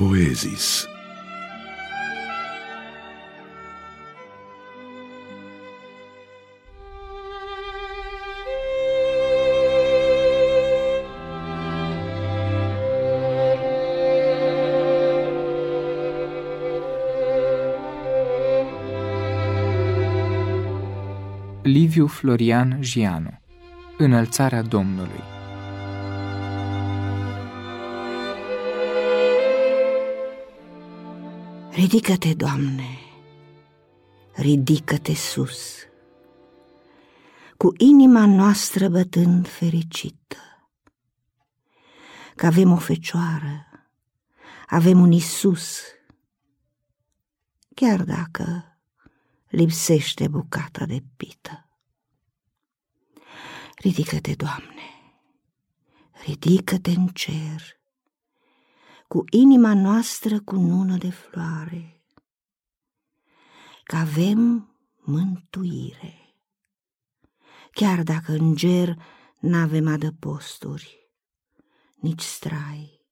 Poezis. Liviu Florian Gianu Înălțarea Domnului Ridică-te, Doamne, ridică-te sus, cu inima noastră bătând fericită, că avem o fecioară, avem un Isus, chiar dacă lipsește bucata de pită. Ridică-te, Doamne, ridică-te în cer, cu inima noastră cu nună de floare, că avem mântuire. Chiar dacă în ger n-avem adăposturi, nici strai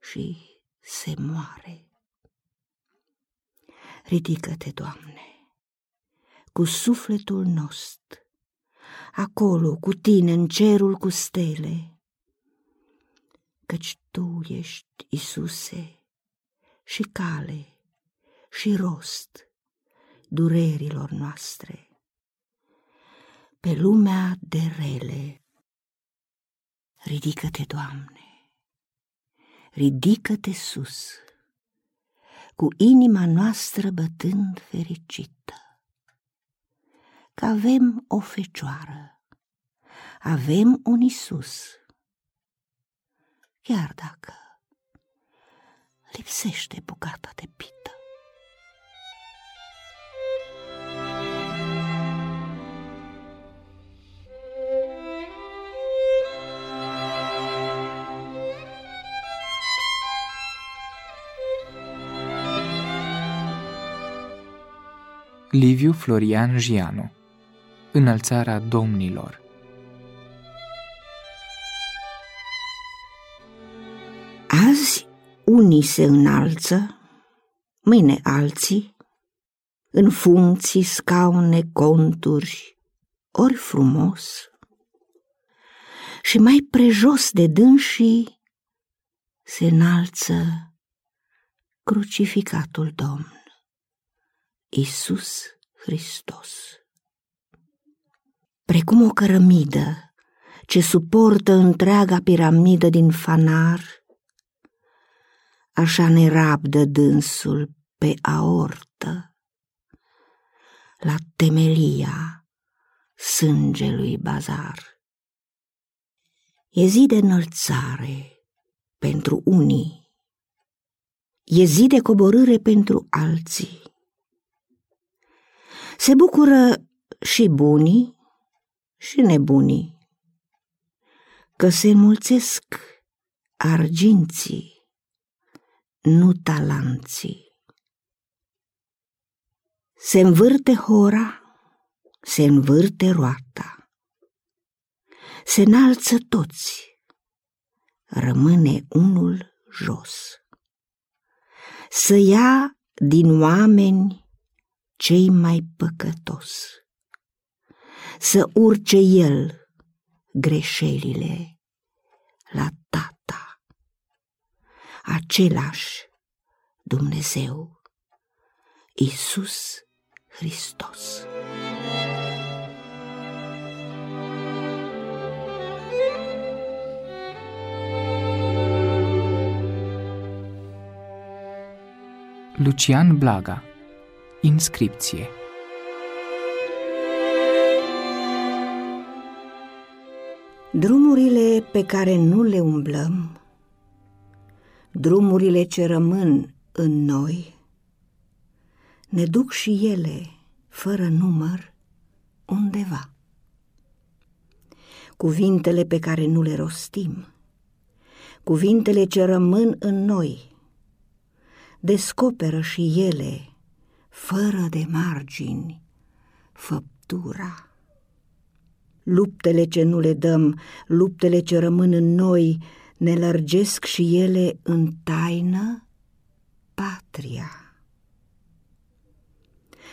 și se moare. Ridică-te, Doamne, cu sufletul nostru, acolo cu tine în cerul cu stele, căci Tu ești, Isuse, și cale și rost durerilor noastre. Pe lumea de rele, ridică-te, Doamne, ridică-te sus, cu inima noastră bătând fericită, că avem o fecioară, avem un Isus chiar dacă lipsește bucata de pită. Liviu Florian Gianu Înălțarea domnilor unii se înalță, mâine alții, în funcții, scaune, conturi, ori frumos. Și mai prejos de dânsii se înalță crucificatul Domn, Isus Hristos. Precum o cărămidă ce suportă întreaga piramidă din fanar, așa ne rabdă dânsul pe aortă, la temelia sângelui bazar. E zi de înălțare pentru unii, e zi de coborâre pentru alții. Se bucură și bunii și nebunii, că se înmulțesc arginții nu talanții. Se învârte hora, se învârte roata, se înalță toți, rămâne unul jos. Să ia din oameni cei mai păcătos, să urce el greșelile la tata același Dumnezeu, Isus Hristos. Lucian Blaga Inscripție Drumurile pe care nu le umblăm drumurile ce rămân în noi, ne duc și ele, fără număr, undeva. Cuvintele pe care nu le rostim, cuvintele ce rămân în noi, descoperă și ele, fără de margini, făptura. Luptele ce nu le dăm, luptele ce rămân în noi, ne lărgesc și ele în taină patria.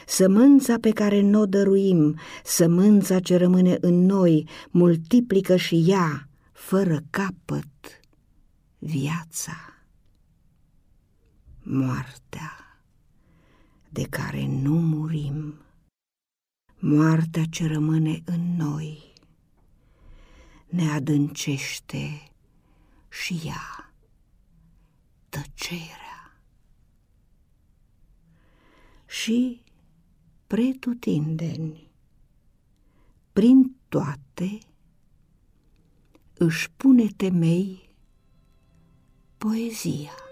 Sămânța pe care n-o dăruim, sămânța ce rămâne în noi, multiplică și ea, fără capăt, viața. Moartea de care nu murim, moartea ce rămâne în noi, ne adâncește și ea tăcerea. Și pretutindeni, prin toate, își pune temei poezia.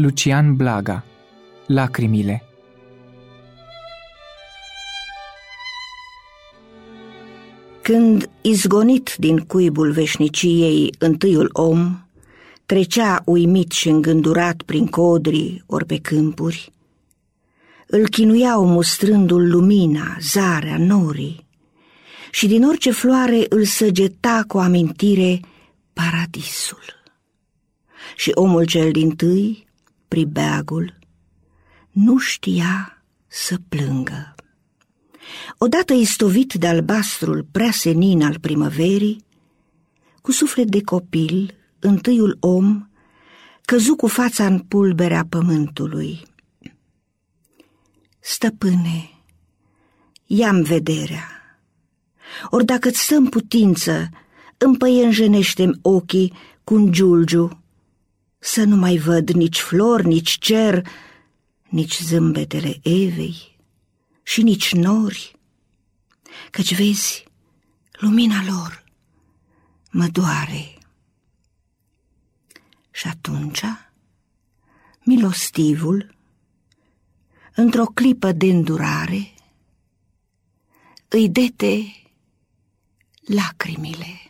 Lucian Blaga Lacrimile Când, izgonit din cuibul veșniciei, întâiul om, trecea uimit și îngândurat prin codri ori pe câmpuri, îl chinuiau mustrându-l lumina, zarea, norii, și din orice floare îl săgeta cu amintire paradisul. Și omul cel din tâi, pribeagul, nu știa să plângă. Odată istovit de albastrul prea senin al primăverii, cu suflet de copil, întâiul om, căzu cu fața în pulberea pământului. Stăpâne, ia-mi vederea, ori dacă-ți stă în putință, împăienjenește ochii cu un giulgiu, să nu mai văd nici flori, nici cer, nici zâmbetele Evei și nici nori, căci vezi, lumina lor mă doare. Și atunci, milostivul, într-o clipă de îndurare, îi dete lacrimile.